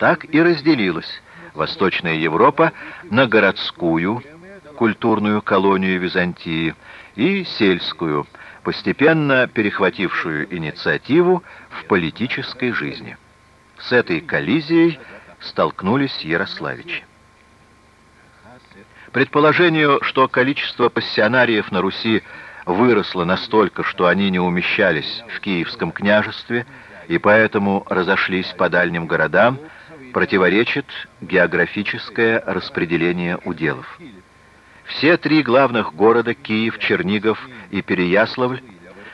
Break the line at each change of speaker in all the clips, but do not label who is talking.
так и разделилась Восточная Европа на городскую, культурную колонию Византии и сельскую, постепенно перехватившую инициативу в политической жизни. С этой коллизией столкнулись Ярославичи. Предположению, что количество пассионариев на Руси выросло настолько, что они не умещались в Киевском княжестве и поэтому разошлись по дальним городам, противоречит географическое распределение уделов. Все три главных города, Киев, Чернигов и Переяславль,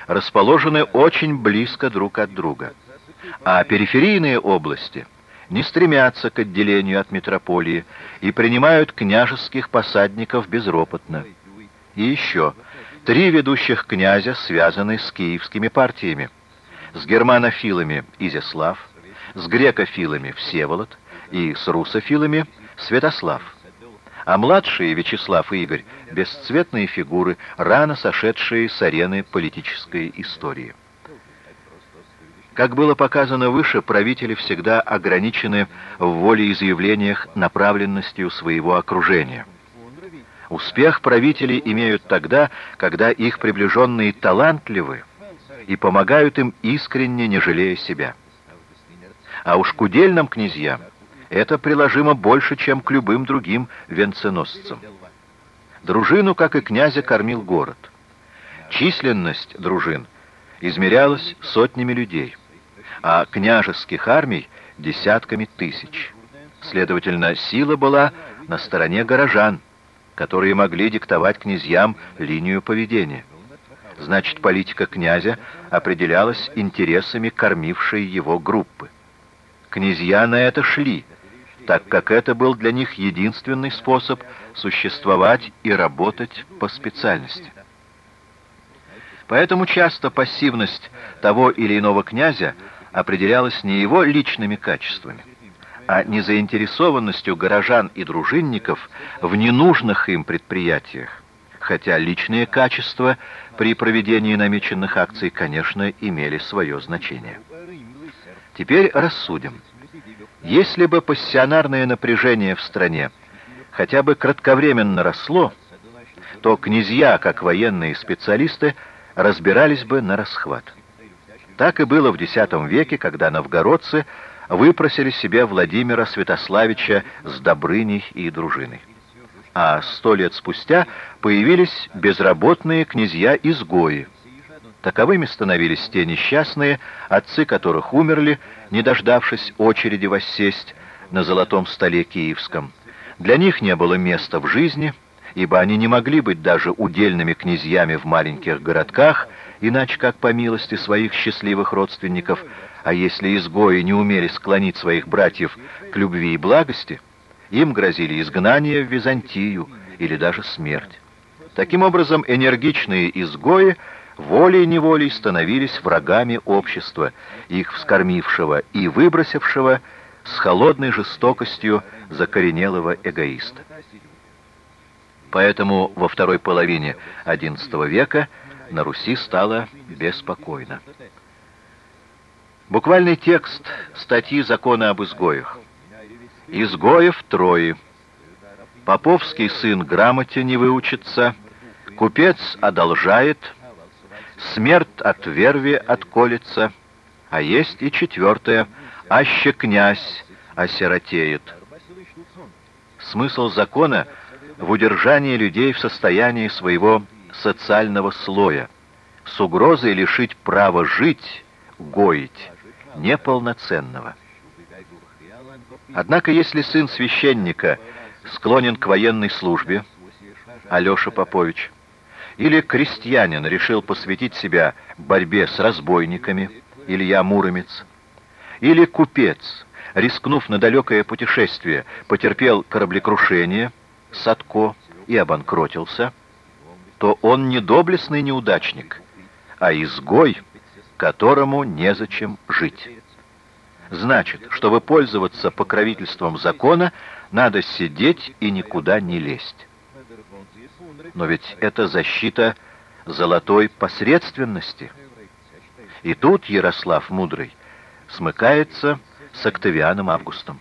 расположены очень близко друг от друга, а периферийные области не стремятся к отделению от метрополии и принимают княжеских посадников безропотно. И еще, три ведущих князя связаны с киевскими партиями, с германофилами Изяслав, с грекофилами Всеволод и с русофилами Святослав. А младшие Вячеслав и Игорь — бесцветные фигуры, рано сошедшие с арены политической истории. Как было показано выше, правители всегда ограничены в волеизъявлениях направленностью своего окружения. Успех правителей имеют тогда, когда их приближенные талантливы и помогают им искренне, не жалея себя. А уж к удельным князьям это приложимо больше, чем к любым другим венценосцам. Дружину, как и князя, кормил город. Численность дружин измерялась сотнями людей, а княжеских армий — десятками тысяч. Следовательно, сила была на стороне горожан, которые могли диктовать князьям линию поведения. Значит, политика князя определялась интересами кормившей его группы. Князья на это шли, так как это был для них единственный способ существовать и работать по специальности. Поэтому часто пассивность того или иного князя определялась не его личными качествами, а незаинтересованностью горожан и дружинников в ненужных им предприятиях, хотя личные качества при проведении намеченных акций, конечно, имели свое значение. Теперь рассудим. Если бы пассионарное напряжение в стране хотя бы кратковременно росло, то князья, как военные специалисты, разбирались бы на расхват. Так и было в X веке, когда новгородцы выпросили себе Владимира Святославича с Добрыней и дружиной. А сто лет спустя появились безработные князья-изгои, Таковыми становились те несчастные, отцы которых умерли, не дождавшись очереди воссесть на золотом столе киевском. Для них не было места в жизни, ибо они не могли быть даже удельными князьями в маленьких городках, иначе как по милости своих счастливых родственников, а если изгои не умели склонить своих братьев к любви и благости, им грозили изгнание в Византию или даже смерть. Таким образом, энергичные изгои – волей-неволей становились врагами общества, их вскормившего и выбросившего с холодной жестокостью закоренелого эгоиста. Поэтому во второй половине XI века на Руси стало беспокойно. Буквальный текст статьи закона об изгоях. «Изгоев трое. Поповский сын грамоте не выучится, купец одолжает, смерть от верви отколется, а есть и четвертое, аще князь осиротеет. Смысл закона в удержании людей в состоянии своего социального слоя, с угрозой лишить права жить, гоить, неполноценного. Однако, если сын священника склонен к военной службе, Алеша Попович, или крестьянин решил посвятить себя борьбе с разбойниками, Илья Муромец. Или купец, рискнув на далекое путешествие, потерпел кораблекрушение, Садко, и обанкротился, то он не доблестный неудачник, а изгой, которому незачем жить. Значит, чтобы пользоваться покровительством закона, надо сидеть и никуда не лезть. Но ведь это защита золотой посредственности. И тут Ярослав Мудрый смыкается с Октавианом Августом.